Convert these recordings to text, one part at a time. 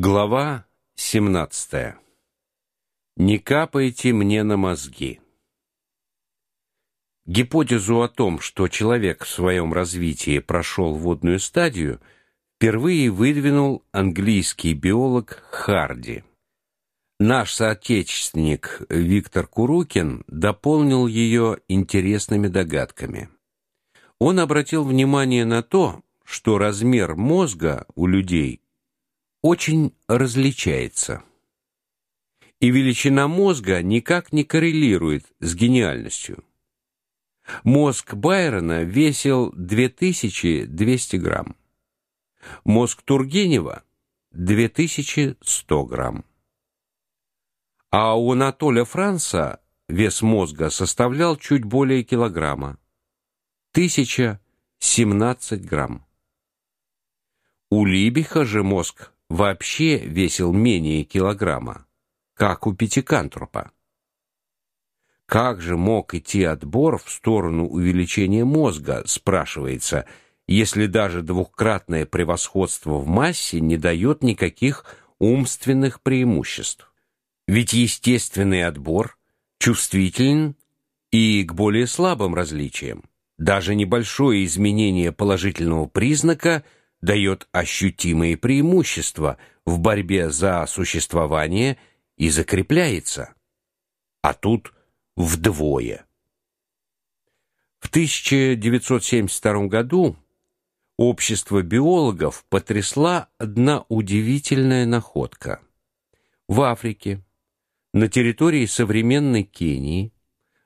Глава 17. Не капайте мне на мозги. Гипотезу о том, что человек в своем развитии прошел водную стадию, впервые выдвинул английский биолог Харди. Наш соотечественник Виктор Курукин дополнил ее интересными догадками. Он обратил внимание на то, что размер мозга у людей очень различается. И величина мозга никак не коррелирует с гениальностью. Мозг Байрона весил 2200 грамм. Мозг Тургенева 2100 грамм. А у Анатолия Франца вес мозга составлял чуть более килограмма 1017 грамм. У Либиха же мозг вообще весил менее килограмма, как у пятикантропа. Как же мог идти отбор в сторону увеличения мозга, спрашивается, если даже двукратное превосходство в массе не дает никаких умственных преимуществ? Ведь естественный отбор чувствителен и к более слабым различиям. Даже небольшое изменение положительного признака – дает ощутимые преимущества в борьбе за существование и закрепляется. А тут вдвое. В 1972 году общество биологов потрясла одна удивительная находка. В Африке, на территории современной Кении,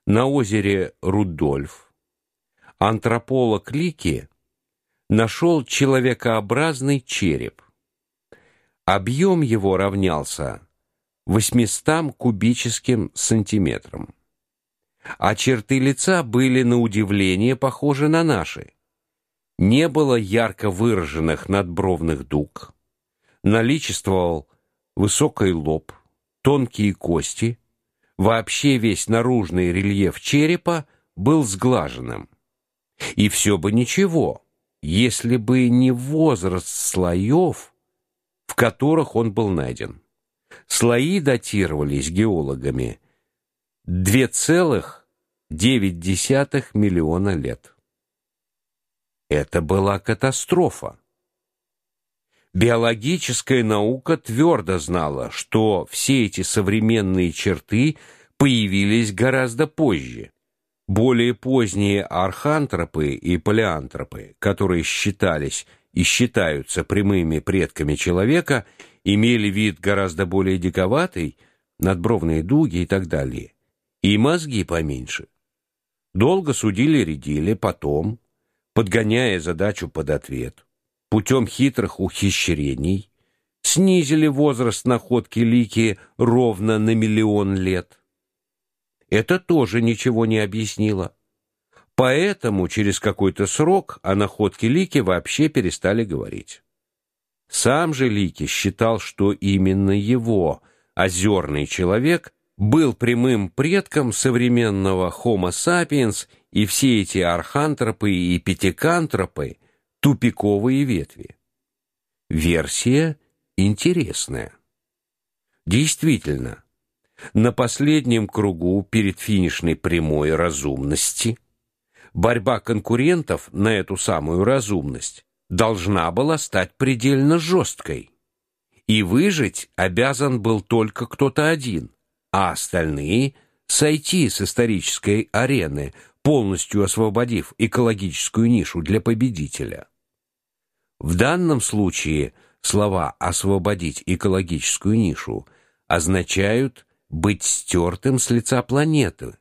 на озере Рудольф, антрополог Лики нашел человекообразный череп. Объем его равнялся 800 кубическим сантиметрам. А черты лица были на удивление похожи на наши. Не было ярко выраженных надбровных дуг. Наличествовал высокий лоб, тонкие кости. Вообще весь наружный рельеф черепа был сглаженным. И все бы ничего если бы не возраст слоев, в которых он был найден. Слои датировались геологами 2,9 миллиона лет. Это была катастрофа. Биологическая наука твердо знала, что все эти современные черты появились гораздо позже. Более поздние архантропы и палеантропы, которые считались и считаются прямыми предками человека, имели вид гораздо более диковатый, надбровные дуги и так далее, и мозги поменьше. Долго судили-редили, потом, подгоняя задачу под ответ, путем хитрых ухищрений, снизили возраст находки Лики ровно на миллион лет это тоже ничего не объяснило. Поэтому через какой-то срок о находке Лики вообще перестали говорить. Сам же Лики считал, что именно его, озерный человек, был прямым предком современного Homo sapiens, и все эти архантропы и пятикантропы тупиковые ветви. Версия интересная. Действительно, на последнем кругу перед финишной прямой разумности борьба конкурентов на эту самую разумность должна была стать предельно жесткой. И выжить обязан был только кто-то один, а остальные сойти с исторической арены, полностью освободив экологическую нишу для победителя. В данном случае слова освободить экологическую нишу означают быть стертым с лица планеты,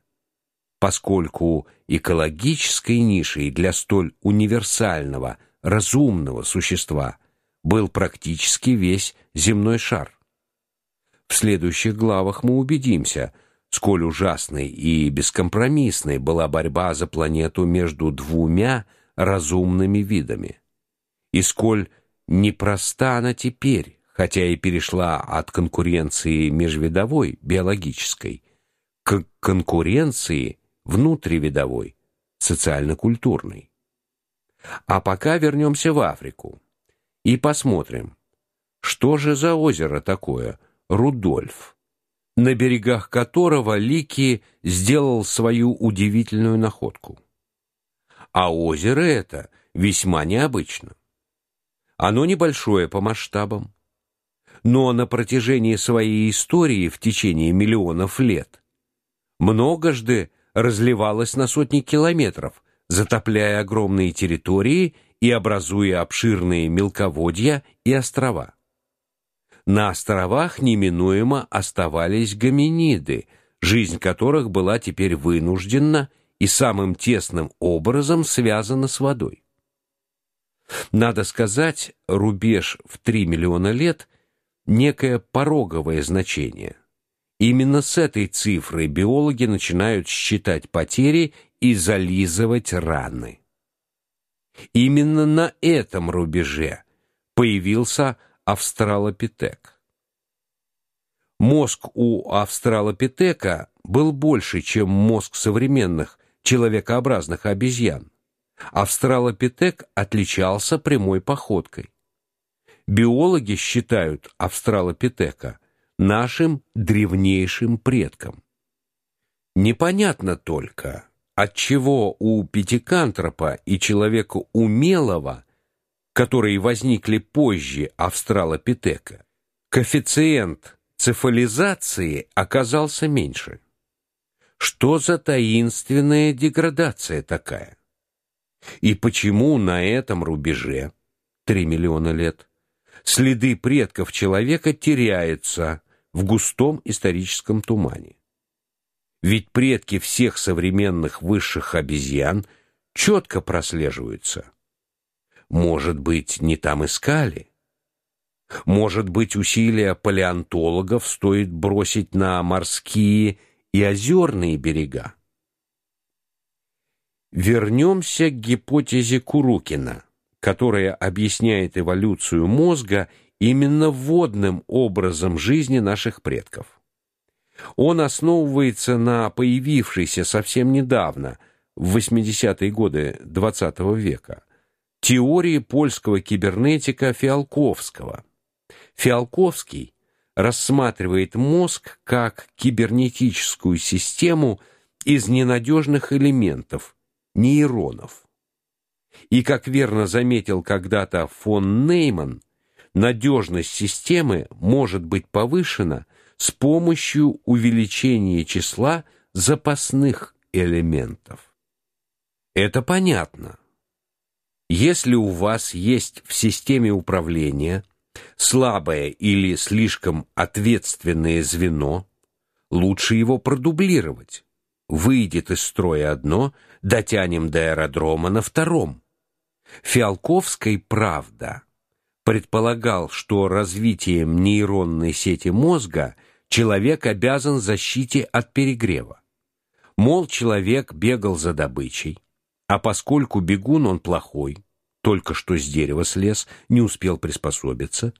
поскольку экологической нишей для столь универсального, разумного существа был практически весь земной шар. В следующих главах мы убедимся, сколь ужасной и бескомпромиссной была борьба за планету между двумя разумными видами, и сколь непроста она теперь хотя и перешла от конкуренции межвидовой, биологической, к конкуренции внутривидовой, социально-культурной. А пока вернемся в Африку и посмотрим, Что же за озеро такое? Рудольф, на берегах которого Лики сделал свою удивительную находку. А озеро это весьма необычно. Оно небольшое по масштабам, но на протяжении своей истории в течение миллионов лет многожды разливалось на сотни километров, затопляя огромные территории и образуя обширные мелководья и острова. На островах неминуемо оставались гоминиды, жизнь которых была теперь вынуждена и самым тесным образом связана с водой. Надо сказать, рубеж в 3 миллиона лет некое пороговое значение. Именно с этой цифры биологи начинают считать потери и зализывать раны. Именно на этом рубеже появился австралопитек. Мозг у австралопитека был больше, чем мозг современных человекообразных обезьян. Австралопитек отличался прямой походкой. Биологи считают австралопитека нашим древнейшим предком. Непонятно только, отчего у пятикантропа и человека умелого, которые возникли позже австралопитека, коэффициент цефализации оказался меньше. Что за таинственная деградация такая? И почему на этом рубеже 3 миллиона лет следы предков человека теряются в густом историческом тумане? Ведь предки всех современных высших обезьян четко прослеживаются. Может быть, не там искали? Может быть, усилия палеонтологов стоит бросить на морские и озерные берега? Вернемся к гипотезе Курукина, которая объясняет эволюцию мозга именно водным образом жизни наших предков. Он основывается на появившейся совсем недавно, в 80-е годы XX -го века, теории польского кибернетика Фиалковского. Фиалковский рассматривает мозг как кибернетическую систему из ненадежных элементов, нейронов. И как верно заметил когда-то фон Нейман, надежность системы может быть повышена с помощью увеличения числа запасных элементов. Это понятно. Если у вас есть в системе управления слабое или слишком ответственное звено, лучше его продублировать. Выйдет из строя одно, дотянем до аэродрома на втором. Фиалковский, правда, предполагал, что развитием нейронной сети мозга человек обязан защите от перегрева. Мол, человек бегал за добычей, а поскольку бегун он плохой, только что с дерева слез, не успел приспособиться,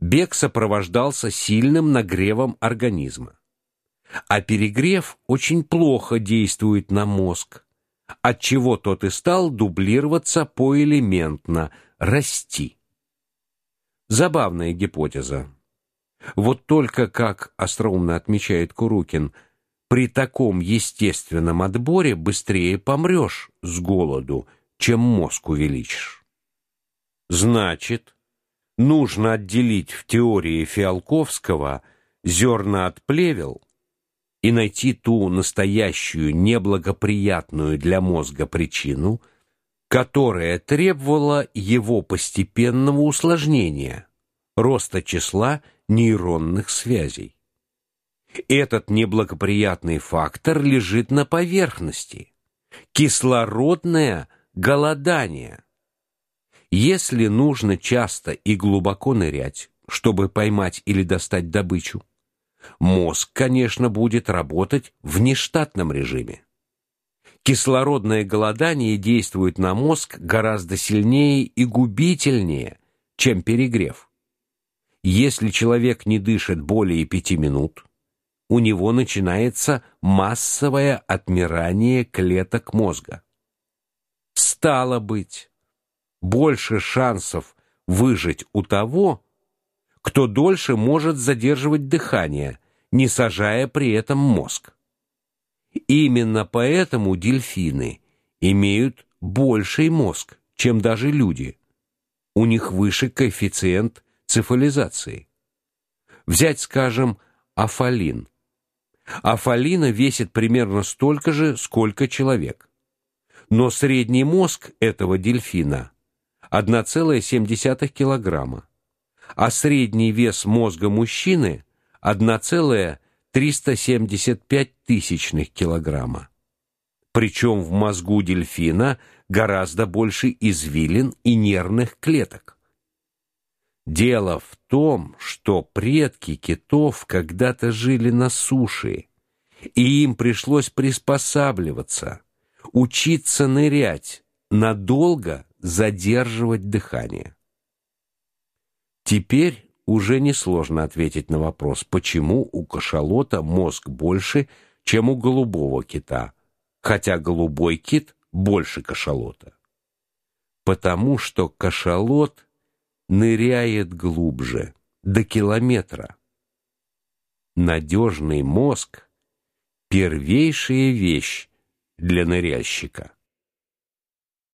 бег сопровождался сильным нагревом организма. А перегрев очень плохо действует на мозг, от чего тот и стал дублироваться поэлементно, расти. Забавная гипотеза. Вот только как остроумно отмечает Курукин, при таком естественном отборе быстрее помрешь с голоду, чем мозг увеличишь. Значит, нужно отделить в теории Фиалковского зерна от плевел и найти ту настоящую неблагоприятную для мозга причину, которая требовала его постепенного усложнения, роста числа нейронных связей. Этот неблагоприятный фактор лежит на поверхности. Кислородное голодание. Если нужно часто и глубоко нырять, чтобы поймать или достать добычу, мозг, конечно, будет работать в нештатном режиме. Кислородное голодание действует на мозг гораздо сильнее и губительнее, чем перегрев. Если человек не дышит более пяти минут, у него начинается массовое отмирание клеток мозга. Стало быть, больше шансов выжить у того, кто дольше может задерживать дыхание, не сажая при этом мозг. Именно поэтому дельфины имеют больший мозг, чем даже люди. У них выше коэффициент цефализации. Взять, скажем, афалин. Афалина весит примерно столько же, сколько человек. Но средний мозг этого дельфина 1,7 килограмма, а средний вес мозга мужчины 1,375 тысячных килограмма. Причем в мозгу дельфина гораздо больше извилин и нервных клеток. Дело в том, что предки китов когда-то жили на суше, и им пришлось приспосабливаться, учиться нырять, надолго задерживать дыхание. Теперь уже несложно ответить на вопрос, почему у кашалота мозг больше, чем у голубого кита, хотя голубой кит больше кашалота. Потому что кашалот ныряет глубже, до километра. Надежный мозг первейшая вещь для ныряльщика.